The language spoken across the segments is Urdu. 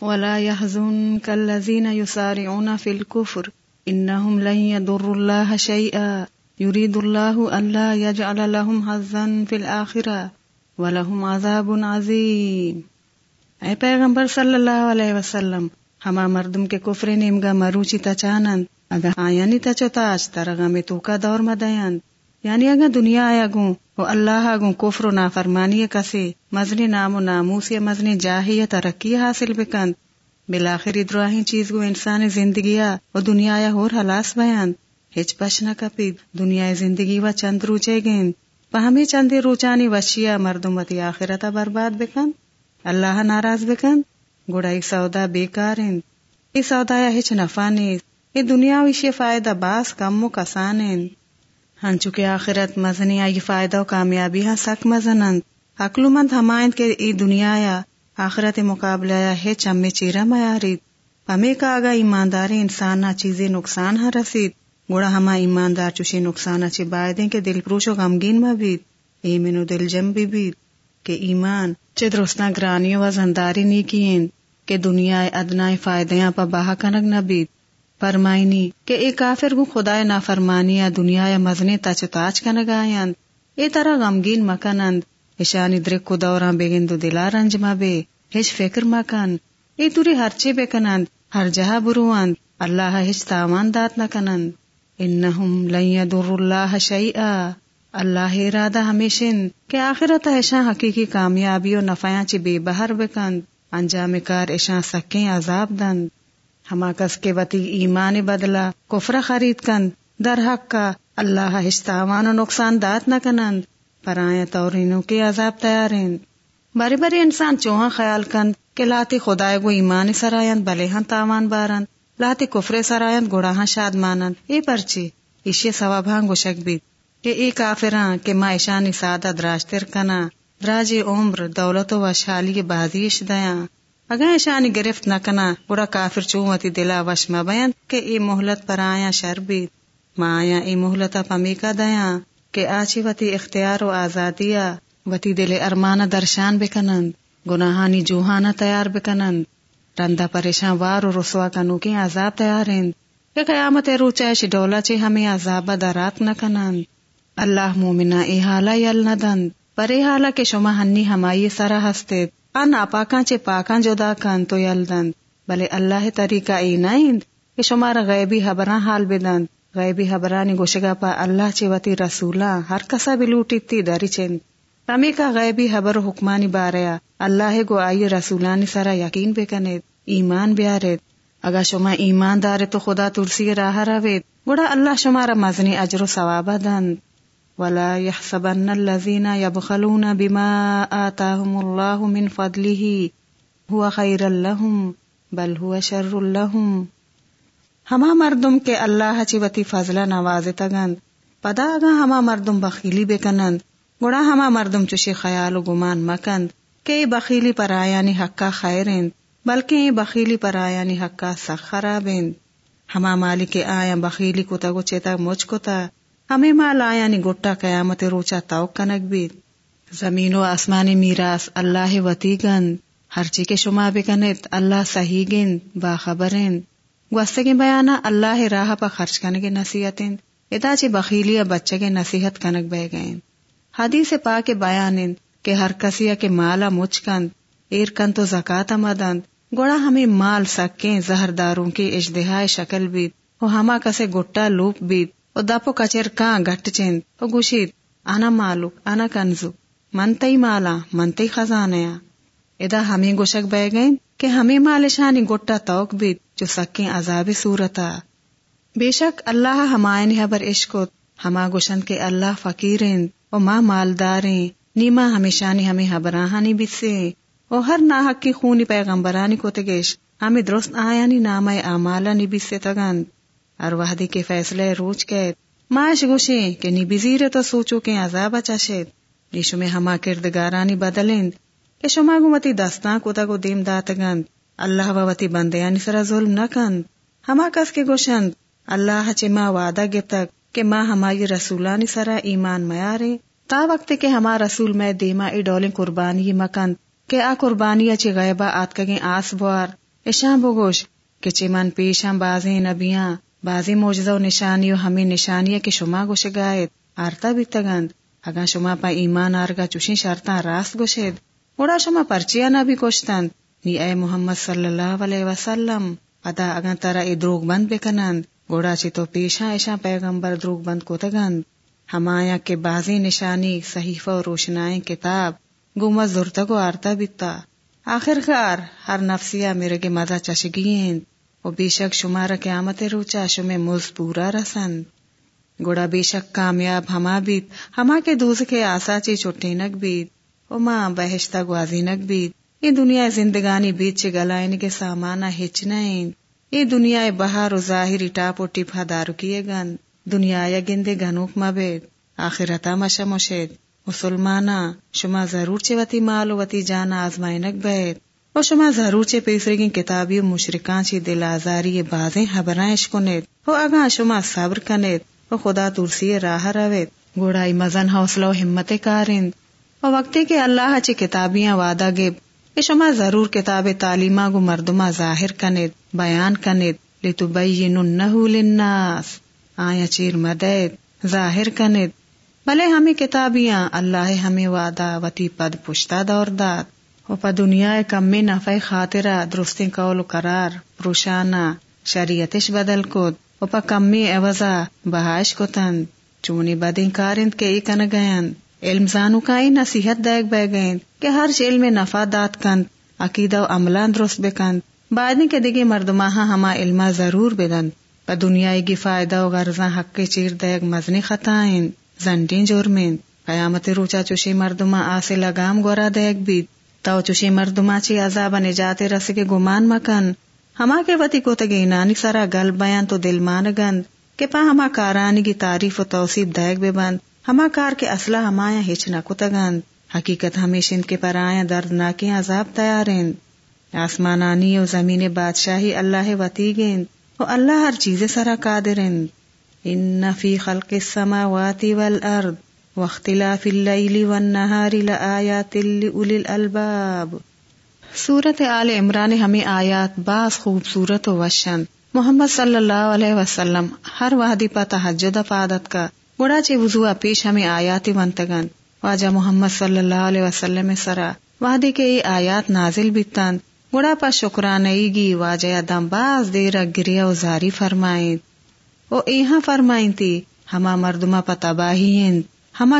ولا يحزنك الذين يسارعون في الكفر إنهم لن يضروا الله شيئا يريد الله ألا يجعل لهم حظا في الآخرة ولهم عذاب عظيم۔ اے پیغمبر صلی اللہ علیہ وسلم، ہما مردم کے کفر نیمگا مروچی تچانند اگا آیانی تچو تاچ ترغا میں تو دور مدیند یعنی اگا دنیا آیا گوں و اللہ گوں کفر و نافرمانی کسی مزنی نام و ناموس یا مزنی جاہی یا ترقی حاصل بکند۔ بلاخر ادراہی چیز گو انسان زندگیا و دنیا یا ہور حلاس بیاند ہچ پش نہ دنیا زندگی و چند روچے گیند۔ پہمی چندی روچانی وشیا مردمتی آخرتا برباد بکند۔ اللہ ناراض بکند۔ گوڑا ای سودا بیکار ای سودا یا ہچ نفع نیز ای دنیا ویشی فائدہ باس کم و کسان ہاں، ہن چکے آخرت مزنی آئی فائدہ و کامیابی ہاں سک مزنند عقل مند ہمائند کے ای دنیا یا آخرت مقابلہ یا ہے چمے چیرا میارید پمے کا آگا ایمانداری انسان نہ چیزیں نقصان ہاں رسید۔ گوڑا ہما ایماندار چوشی نقصان اچھی بائدیں کے دل پروش و غمگین میں بید۔ ای منو دل جم بھی بید۔ کہ ایمان چے درستنا گرانیوں و زنداری نی کین کہ دنیا ادنا فائدیاں پا باہا کنگ نہ بید۔ فرمائنی کہ اے کافر گو خدا نا فرمانی دنیا یا مزنے تاچ تاچ کنگ آیند اے طرح غمگین مکنند اشانی درک کو دوراں بگن دو دلا رنج ما بے. ہش فکر مکن اے توری ہرچے بے کنند. ہر جہاں بروند. اللہ ہش تاوان دات نہ کنند. انہم لن يدر اللہ شیئا. اللہ ارادہ ہمیشن کہ آخرت ایشاں حقیقی کامیابی و نفعیاں چی بے بہر بکند. انجام کار ایشاں سکیں عذاب دند. ہما کس کے وتی ایمان بدلا، کفر خرید کند در حق کا، اللہ ہشتاوان و نقصان دات نہ کنند پر تورینوں کے عذاب تیارین باری باری انسان چوہاں خیال کند کہ لاتی خدای گو ایمان سرائند، بلے ہاں تاوان بارند لاتی کفر سرائند گوڑا ہاں شاد مانند اے پرچی، ایشی سواب ہاں گوشک بیت کہ اے کافران ہاں کہ ما ایشانی سادہ دراشتر کنا۔ دراجی عمر، دولت و شالی بازیش دیاں۔ اگر ایشانی گرفت نہ کنا بڑا کافر چومتی دلا وش بیان کہ اے محلت پر آیا شر بیت ما آیا اے محلتا پمی کا دیاں کہ آچی وتی اختیار و آزادیا، وتی دل ارمانہ درشان بکنند گناہانی جوہانا تیار بکنند رندہ پریشان وار و رسوا کنو کی عذاب تیارند کہ قیامت روچائش ڈولا چے ہمیں عذاب درات نہ کنند اللہ مومنا اے حالا یل ندند پر اے حالا کے شما ہنی ہمائی سرا ہستے ان آپاکاں چے پاکاں جدا کن تو یل دند بلے اللہ طریقہ اے نائند کہ شمارا غیبی حبراں حال بدند غیبی حبرانی گوشگا پا اللہ چے وتی رسولا ہر کسا بھی لوٹی تی داری چند رمی کا غیبی حبر حکمانی باریا اللہ گو آئی رسولانی سرا یقین بے کنید۔ ایمان بیارید۔ اگا شما ایمان دارے تو خدا ترسی راہ روید۔ گوڑا اللہ شمارا مزنی اجر و ثوابہ دند ولا يحسبن الذين يبخلون بما آتاهم الله من فضله هو خيرا لهم بل هو شر لهم. ہما مردم کے اللہ چیوتی فضلہ نواز تگند، پدا اگا ہما مردم بخیلی بکنند گڑا ہما مردم چوشی خیال و گمان مکند، کہ بخیلی پر آیانی حقا خیرند، بلکہ بخیلی پر آیانی حقا سخ خرابند۔ ہما مالی کے آیا بخیلی کو تگو چیتا مجھ کو تا ہمیں مال آیا نی یعنی گٹا قیامت روچا تو کنک بھی۔ زمین و آسمانی میراث، اللہ وتی گند۔ ہر چی کے شما بکنت، اللہ صحیح گند، باخبرند۔ گوستگی بیانا، اللہ راہ پا خرچ کرنے کے نصیحت ادا چی بخیلی بچے کے نصیحت کنک بہ گئے حدیث پا کے بیان کہ ہر کسی کے مالا مچ کند، ایر کن تو زکات مدند گوڑا ہمیں مال سکیں، زہرداروں کی اجدہائے شکل بیت۔ وہ ہما کسے گٹا لوپ بیت۔ دپو کچر کان گٹ چند او گوشید انا مالو انا کنزو منتی مالا منتی خزانیا ادا ہمیں گوشک بہ گئیں کہ ہمیں مالشانی گٹا توک بیت جو سکیں عذاب صورتا بے شک اللہ ہمائن حبر عشقت ہما گوشن کے اللہ فقیرین او ماں مالداریں نیما ہمیشانی ہمیں حبراہانی بسے او ہر ناحق کی خونی پیغمبرانی کو تگیش ہمیں درست آیانی نام اعمالانی بسے تگند اور وحدی کے فیصلے روچ کے معاش گوشے کہ نی بزیر تو سوچو کے عذاب اچاشید نیشو میں ہما کردگارانی بدلند۔ کہ شما گوتی دستان کو تگو دیم داتگند اللہ ووتی بندیانی سرا ظلم نہ کند۔ ہما کس کے گوشند؟ اللہ چے ما وعدہ گفتک کہ ما ہمائی رسولانی سرا ایمان میارے۔ تا وقت کے ہما رسول میں دیما ای ڈولیں قربانی مکند۔ کہ آ قربانی اچے غیبہ آت کگیں آس بوار۔ ایشاں بگوش کہ چمن پیشاں بازی نبیاں۔ بازی موجزہ و نشانی و ہمیں نشانی کے شما گوش گائد آرتا بھی تگند اگا شما پا ایمان آرگا چوشیں شرطاں راست گوشید۔ اوڑا شما پرچیا نہ بھی گوشتند نی اے محمد صلی اللہ علیہ وسلم، ادا اگا ترا ای دروگ بند بکنند گوڑا چی تو پیشاں ایشاں پیغمبر دروگ بند کو تگند ہمایا کے بازی نشانی، صحیفہ و روشنائیں کتاب۔ گوما زرتگو آرتا بیتا آخر کار ہر نفسیا میرے کے مزہ چشگی و بے شک شمار قیامت روچا شمے مز پورا رسند۔ گوڑا بے شک کامیاب ہما بیت ہما کے دوز کے آسا چی چٹی نک بیت او ماں بہشتا گوازی نک بیت یہ دنیا زندگانی بیت چے گلائن کے سامانا ہچ نہیں یہ دنیا بہار و ظاہری ٹاپ و ٹپا دارو کیے گن دنیا یا گندے گنوک مبید آخرتا مشا مشید مسلمانا، شما ضرور چے وتی مال و وتی جانا آزمائنک بید۔ و شما ضرور چے پیسرگی کتابی و مشرکان چی دل آزاری بازیں حبرائش کنید و اگا شما صبر کنید و خدا ترسی راہ روید گوڑائی مزن حوصلہ و حمت کارند و وقتی کے اللہ چی کتابیاں وعدہ گیب کہ شما ضرور کتاب تعلیمہ گو مردمہ ظاہر کنید بیان کنید لتبیننہو للناس آیا چیر مدید ظاہر کنید بھلے ہمیں کتابیاں اللہ ہمیں وعدہ وتی پد پشتا دور داد و پا دنیا کم نفع خاطرہ درستی قول و قرار پروشانا شریعتش بدل کود۔ و پا کمی عوضا بہائش کو تند چونی بدین کارند کے ای کن گیند علم زانو کا ای نصیحت دیکھ بے گئند کہ ہر علم نفع دات کند، عقیدہ و عملان درست بکند بعدنی کے دگی مردماہا ہما علمہ ضرور بدند پا دنیای گی فائدہ و غرزاں حق کے چیر دیکھ مزنی خطائن زنڈین جرمین قیامت روچا چوشی مردما آسے لگام گورا دیکھ بید۔ تو چوشی مردما چی عذاب نجات رس کے گمان مکن۔ ہما کے وتی کو تگی نانی سرا گل بیان تو دل مان گند کہ پا ہما کارانی کی تعریف و توصیب دیکھ بے بند۔ ہما کار کے اسلح ہمایا ہچ نہ کتگند حقیقت ہمیشن کے پر آیا درد ناکی عذاب تیارین۔ آسمانانی و زمین بادشاہی اللہ وتی گیند۔ و اللہ ہر چیز سرا قادرند ان فی خلق السماوات والارض۔ واختلاف اللیل والنہار لآیات لأولی الالباب سورت آل عمران ہمیں آیات باز خوبصورت و وشن محمد صلی اللہ علیہ وسلم ہر وحدی پا تحجد فادت کا گڑا چے وضوع پیش ہمیں آیات منتگن. واجہ محمد صلی اللہ علیہ وسلم سرا وحدی کے ای آیات نازل بیتن گڑا پا شکرانئی گی واجہ دم باز دیر گریا و زاری فرمائیں. او ایہاں فرمائیں تھی ہما مردما پا تباہی ہما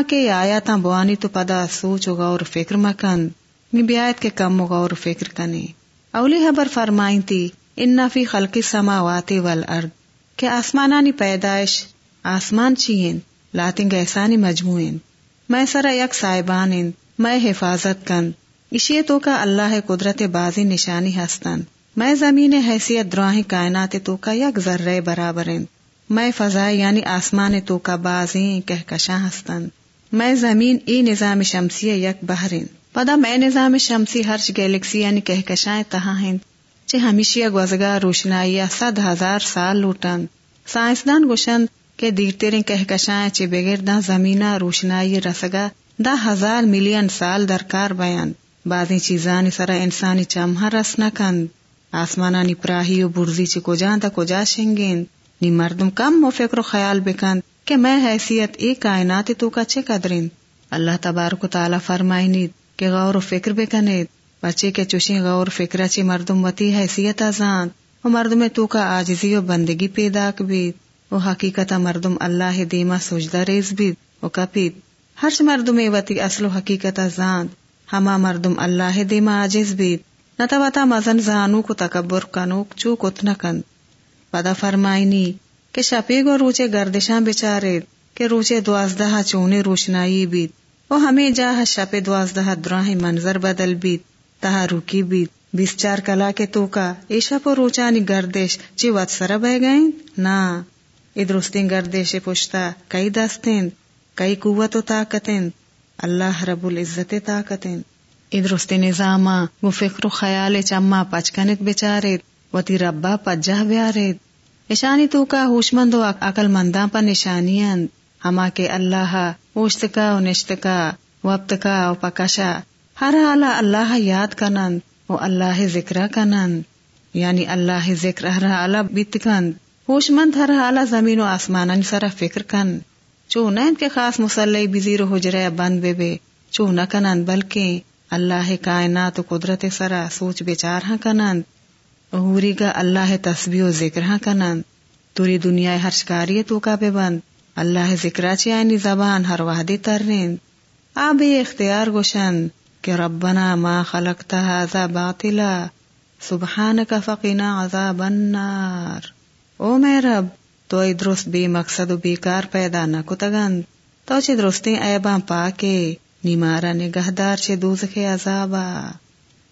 کے آیاتاں بوانی تو پدا سوچ و غور فکر مکن می بیایت کے کم و غور فکر کنے اولی حبر فرمائیں تھی ان فی خلق السماوات والارض۔ کہ آسمانانی پیدائش آسمان چیئن لاتنگ احسانی مجموعین۔ میں سرا یک صاحبان میں حفاظت کن۔ اشی تو کا اللہ قدرت بازی نشانی ہستن۔ میں زمین حیثیت دراہ کائنات تو کا یک ذرے برابر میں فضائے یعنی آسمان تو کا بازی کہکشاں ہستن۔ میں زمین ای نظام شمسی یک بحرین۔ پدا میں نظام شمسی ہرچ گیلیکسی یعنی کہکشائیں تہا ہیں۔ چے ہمیشہ گوزگار روشنائی صد ہزار سال لوٹن۔ سائنسدان گوشن کے دیرتے کہکشائیں چے بغیر دا زمینہ روشنائی رسگا دا ہزار ملین سال درکار بیان۔ بعضی چیزانی سرا انسانی چمہ رس نہ کند۔ آسمانانی پراہی و برزی چے کجا دا کجا شنگین۔ نی مردم کم و فکر و خیال بکند کہ میں حیثیت ایک کائنات تو کا چے قدرین۔ اللہ تبارک و تعالی فرمائنید کہ غور و فکر بکنید۔ بچے کے چوشی غور فکر چی مردم وتی حیثیت آزان۔ و مردم تو کا آجزی و بندگی پیدا کبید۔ و حقیقت مردم اللہ دیما سجدہ ریز بید۔ و کپید۔ ہر مردم وتی اصل و حقیقت زاند ہما مردم اللہ دیما عاجز بید۔ نتا مزن زانو کو تکبر کنوک چو کتنا کند۔ پدا فرمائنی کہ شپیگ و روچے گردشاں بچارے کہ روچے دوازدہ چونے روشنائی بید وہ ہمیں جاہ شپ دوازدہ دراہ منظر بدل بید تہا روکی بید بیس چار کلا کے تو کا ایشا پو روچانی گردش چی وط سر بہ گئیں؟ نا۔ ادرستین گردش پشتا کئی دستین کئی قوت و طاقتیں۔ اللہ رب العزت طاقتیں۔ ادرست نظاما وہ فکر و خیال چما پچکنت بچارت وتی ربا پجہ بیارت اشانی تو کا ہوشمند و عقل منداں پر نشانی ہما کے اللہ اوشت کا و نشت کا وقت کا و پکشا۔ ہر حالا اللہ یاد کنند و اللہ ذکر کنند۔ یعنی اللہ ذکر ہر حالا بیت کند۔ ہوش مند ہر حالا زمین و آسمان سرا فکر کن چو نین کے خاص مسلح بزیر و حجرے بند بے بے۔ چو نہ کنند بلکہ اللہ کائنات و قدرت سرا سوچ بیچار ہاں کنند۔ اہوری گا اللہ تسبیح و ذکر ہاں کنند توری دنیا ہر شکاری تو کا بے بند۔ اللہ ذکر چی زبان ہر وحدی ترین۔ آب اختیار گوشن کہ ربنا ما خلقتا هذا باطلا۔ سبحانك فقنا عذاب النار۔ او میں رب تو درست بے مقصد و بیکار پیدا نہ کتگند تو چھ درستی ایباں پاکے، نیمارا نگہدار چھ دوزخ عذابا۔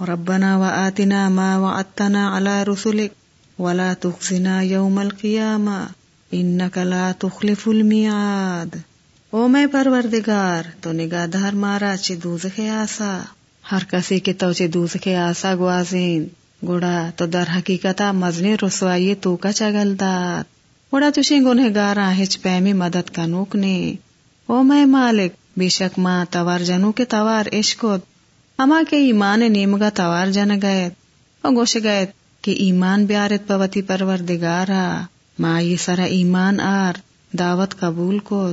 ربنا وآتنا ما وعدتنا على رسلك ولا تخزنا يوم القيامة إنك لا تخلف الميعاد. او میں پروردگار، تو نگاہ دار مارا چی دوزخ آسا. ہر کسی کے تو چی دوزخ آسا گوازین. گوڑا تو در حقیقتا مزنی رسوائی تو کا چگل دار. وڑا تشیں گنہ گارا ہچ پیمی مدد کا نوک نے. او میں مالک، بے شک ماں توار جنو کے توار عشقت کے ایمان نیمگا توار جن گئے او گوش گئے کہ ایمان بیارت پوتی پرور دگارا ماں یہ سرا ایمان آر، دعوت قبول کو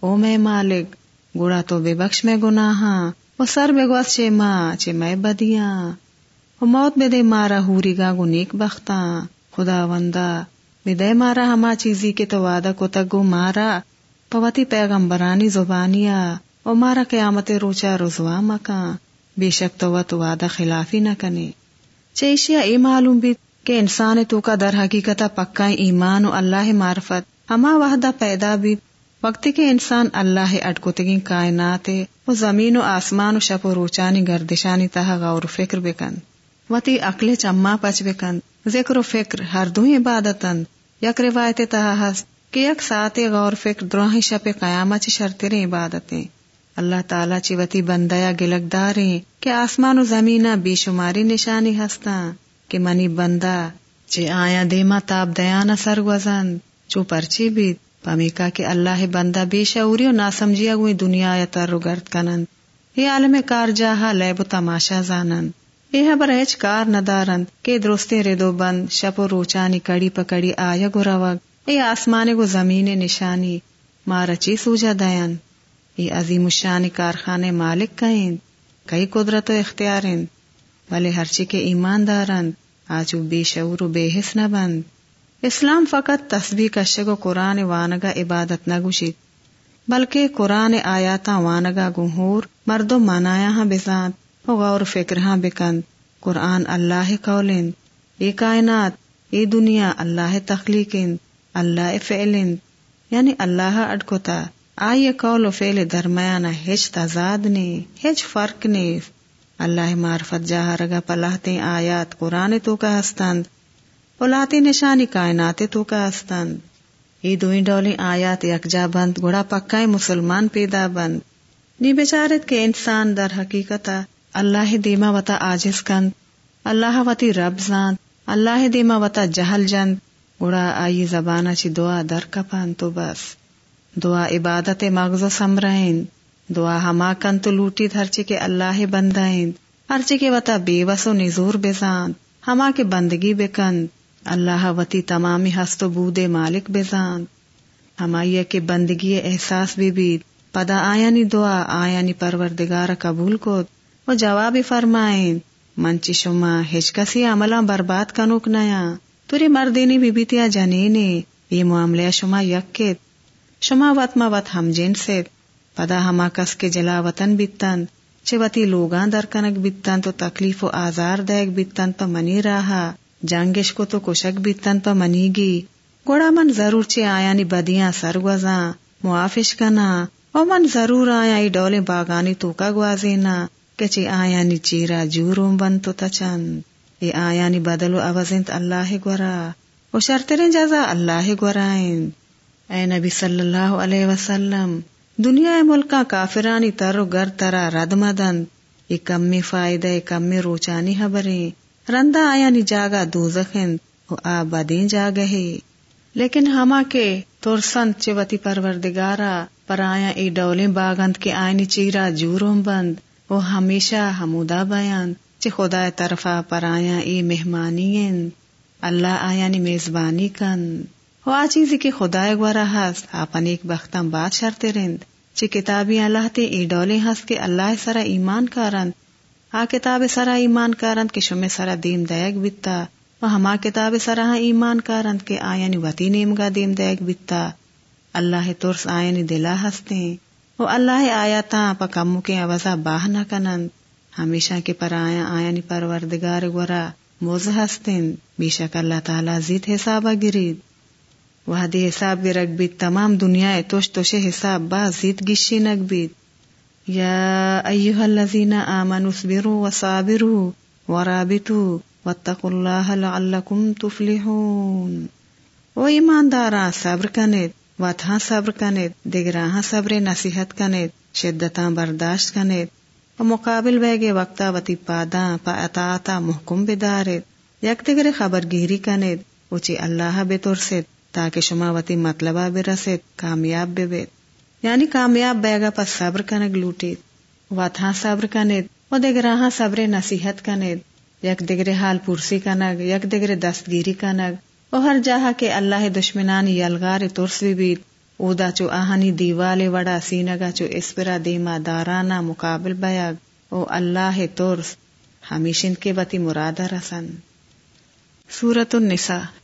او میں مالک، گوڑا تو بے بخش میں گناہاں وہ سر بے گوس چے ماں چے میں بدیاں۔ وہ موت بے دے مارا ہوری گا گو نیک بختاں۔ خدا وندا بدے مارا ہما چیزی کے تو وعدہ کو تگو مارا۔ پوتی پیغمبرانی زبانیا او مارا قیامت روچا رضوا مکا بے شک تو تو وعدہ خلافی نہ کنے چیشیا اے معلوم بھی کہ انسان تو کا در حقیقت پکا ایمان و اللہ معرفت۔ ہما وحدہ پیدا بھی وقت کے انسان اللہ اٹکوتگی کائنات وہ زمین و آسمان و شپ و روچانی گردشانی تہ غور و فکر بکن۔ وتی عقل چما پچ بکن۔ ذکر و فکر ہر دو عبادتن۔ یک روایت تہا ہست کہ یک سات غور فکر دروہی شپ قیامت چی شرطریں عبادتیں۔ اللہ تعالی چی وتی بندیا گلک کہ آسمان و زمینہ بے شماری نشانی ہستا کہ منی بندہ چی آیا دیما تاب دیانا سر وزن چو پرچی بیت پمیکا کہ اللہ بندہ بے شعوری و ناسمجیا گوئی دنیا یا تر گرد کنن یہ عالم کار جاہا لیب و تماشا زانن یہ بر ایچ کار ندارند کے درستے ردو بند شپ و روچانی کڑی پکڑی آیا گو روگ اے آسمان گو زمین نشانی مارچی سوجا دین یہ عظیم الشانی کارخانے مالک کہیں، کئی قدرت و اختیارند بلے ہرچی کے ایماندارند آجو بے شعور و بے حس نہ بند۔ اسلام فقط تسبیح کشگ و قرآن وانگا عبادت نہ گوشید، بلکہ قرآن آیاتا وانگا گہور مردو منایا ہاں بزاد غور فکر ہاں بکند قرآن اللہ قولند یہ کائنات یہ دنیا اللہ تخلیقند اللہ فعلند یعنی اللہ اڈکوتا۔ آئیے قول و فعل درمیانہ ہچ تضاد نے ہچ فرق نے اللہ معرفت جہاں رگا پلاحتے آیات قرآن تو کا ہستند پلاتے نشانی کائنات تو کا ہستند۔ یہ دوئی ڈولی آیات یکجا بند، گڑا پکائے مسلمان پیدا بند۔ نی بیچارت کے انسان در حقیقتا، اللہ دیما وتا آجز کند۔ اللہ وتی رب زان اللہ دیما وتا جہل جند۔ گڑا آئی زبانہ چی دعا در کپان تو بس۔ دعا عبادت مغز سمرائن دعا ہما کن تو لوٹی ہرچی کے اللہ بندائند، ہرچی کے وتا بے وسو نزور بزان ہما کے بندگی بکند، اللہ وتی تمامی ہست و بودے مالک بزان ہمائی کے بندگی احساس بھی بید، پدا آیانی دعا آیانی پروردگار قبول کو وہ جواب فرمائیں منچی شما ہچ کسی عملہ برباد کنوک نیا، توری مردینی بی بیتیا جنینی، یہ معاملہ شما یکت شما وط ما وط ہم سے پدا ہما کس کے جلا وطن بیتن چھ وطی لوگاں در کنک بیتن تو تکلیف و آزار دیکھ بیتن پا منی رہا جنگش کو تو کشک بیتن پا منی گی۔ گوڑا من ضرور چھ آیا نی بدیاں سر گوزاں، معافش کنا۔ او من ضرور آیا ای ڈولے باغانی تو کا گوازینا کچی آیانی چیرا جورم بن تو تچن۔ ای آیانی بدلو اوزنت اللہ گورا۔ و شرطرین جزا اللہ گورائن۔ اے نبی صلی اللہ علیہ وسلم، دنیا ملکا کافرانی تر و گر ترا رد مدن، یہ کمی فائدہ کمی روچانی حبریں رندا آیا نی جاگا دوزخن و آبادین جاگہی لیکن ہما کے ترسنت چوتی پروردگارا، پر آیا ای ڈولیں باغند کے آئینی چیرا جوروں بند، وہ ہمیشہ ہمودا بیان چی خدا طرفا پر آیا ای مہمانی اللہ آیا نی میزبانی کن۔ وہ آ چیزی کی خدا گورا ہست آپن ایک بختم بات شرتے رند۔ چی کتابی اللہ تے ای ڈولیں ہست کے اللہ سرا ایمان کارند۔ آ کتاب سرا ایمان کارند کے شمی سرا دیم دیگ بیتا و ہما کتاب سرا ایمان کارند کے آیا نی وطی نیمگا دیم دیگ بیتا اللہ ترس آئینی دلا ہستے۔ وہ اللہ آیا تا کمو کے اوزا باہ نہ کنند۔ ہمیشہ کے پر آیا آئینی پروردگار گورا موز ہستین۔ بے شک اللہ تعالی زید حسابہ گرید۔ وہ دی حساب گرگ بید تمام دنیا توش توش حساب با، زید گشی نگ بید یا ایوہ اللذین آمنوا اصبروا وصابروا ورابطوا واتقوا اللہ لعلکم تفلحون۔ وہ ایماندارا، صبر کنید، واتہاں صبر کنید، دگراہاں صبر نصیحت کنید، شدتاں برداشت کنید۔ و مقابل بیگے وقتا وتی پاداں پا اطاعتا محکم بدارید۔ یک دگر خبر گیری کنید اچھی اللہ بے ترسید۔ تاکہ شما وتی مطلبہ برسید کامیاب بے بید یعنی کامیاب بیگا پس صبر کنگ لوٹید واتہاں صبر کنید، و دگراہاں صبر نصیحت کنید۔ یک دگر حال پورسی کنگ، یک دگر دستگیری کنگ۔ او ہر جہاں کے اللہ دشمنانی یلغار ترس بھی اودا چو آہنی دیوالے وڑا سینگا چو اسپرا دیما دارانا مقابل بیاگ۔ او اللہ ترس، ہمیشن کے بتی مراد رسن۔ سورت النساء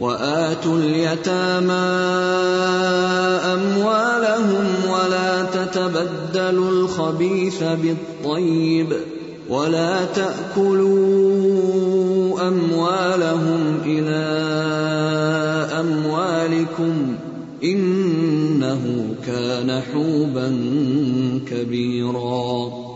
وآتوا اليتامى أموالهم ولا تتبدلوا الخبيث بالطيب ولا تأكلوا أموالهم إلى أموالكم إنه كان حوبا كبيرا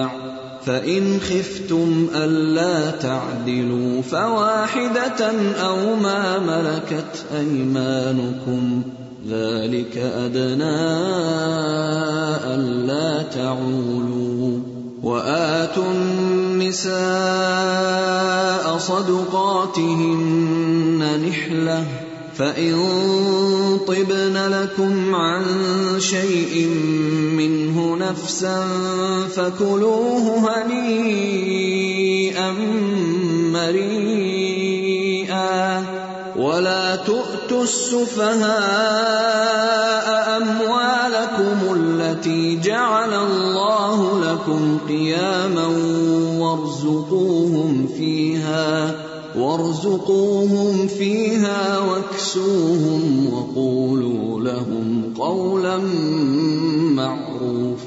فإن خفتم ألا تعدلوا فواحدة أو ما ملكت أيمانكم ذلك أدنى ألا تعولوا وآتوا النساء صدقاتهن نحلة فإن طبن لكم عن شيء منه نفسا فكلوه هنيئا مريئا ولا تؤتوا السفهاء أموالكم التي جعل الله لكم قياما وارزقوهم فيها وارزقوهم فيها واكسوهم وقولوا لهم قولا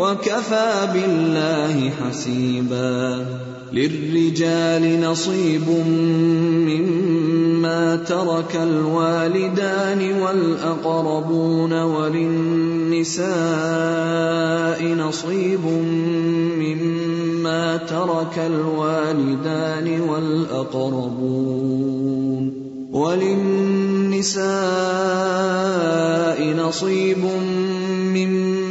وكفى بالله حسيبا للرجال نصيب مما ترك الوالدان والأقربون وللنساء نصيب مما ترك الوالدان والأقربون وللنساء نصيب مما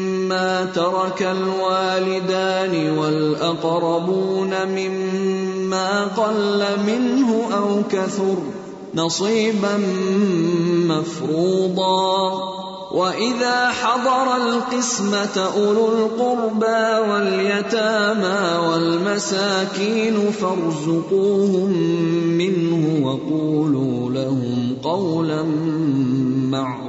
ترك الوالدان والأقربون مما قل منه أو كثر نصيبا مفروضا. وإذا حضر القسمة أولو القربى واليتامى والمساكين فارزقوهم منه وقولوا لهم قولا معروفا.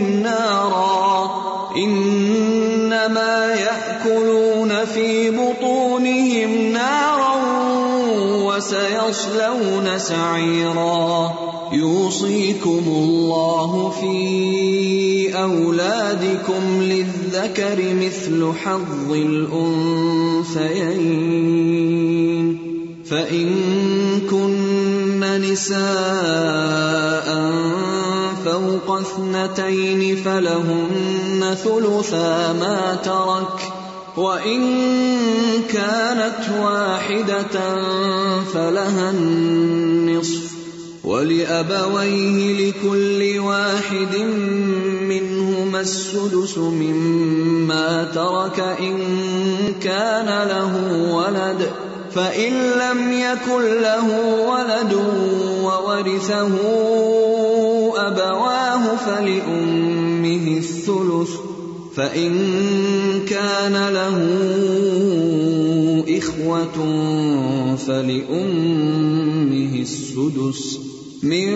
بطونهم نارا إنما يأكلون في بطونهم نارا وسيصلون سعيرا يوصيكم الله في أولادكم للذكر مثل حظ الأنثيين فإن كن نساء فوق اثنتين فلهن ثلثا ما ترك وإن كانت واحدة فلها النصف ولأبويه لكل واحد منهما السدس مما ترك إن كان له ولد فإن لم يكن له ولد وورثه أبواه فلأمه الثلث فإن كان له إخوة فلأمه السدس. من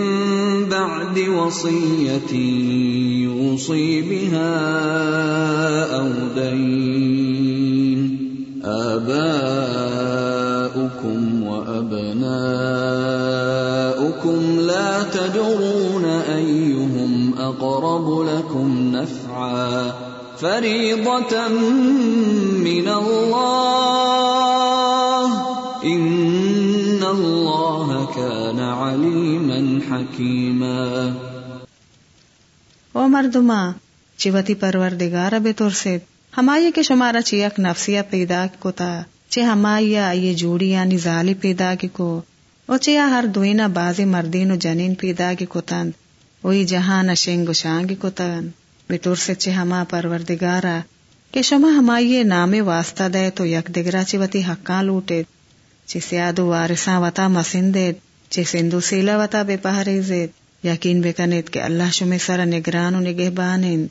بعد وصية يوصي بها أو دين. آباؤكم وأبناؤكم لا تدرون أيهم أقرب لكم نفعاً فريضة من الله. إن الله كان عليما حكيما. او مردما چوتی پروردگار بے طور سے ہمائی کے شمارا چی یک نفسیہ پیدا کو تا چے ہمائی یہ جوڑی یعنی زالی پیدا کی کو او چیا ہر دوینا بازی مردین و جنین پیدا کی کو تند وہی جہان شنگ شانگ کو تند بطور سے چھ ہما پروردگارا، کہ شما ہمائیے نام واسطہ دے تو یک دگرا چی وتی حقاں لوٹے چی سیادو وارساں وتا مسندے چی سندو سیلا وتا بے پہریزے یقین بے کنید کہ اللہ شمی سر نگران و نگہ بانند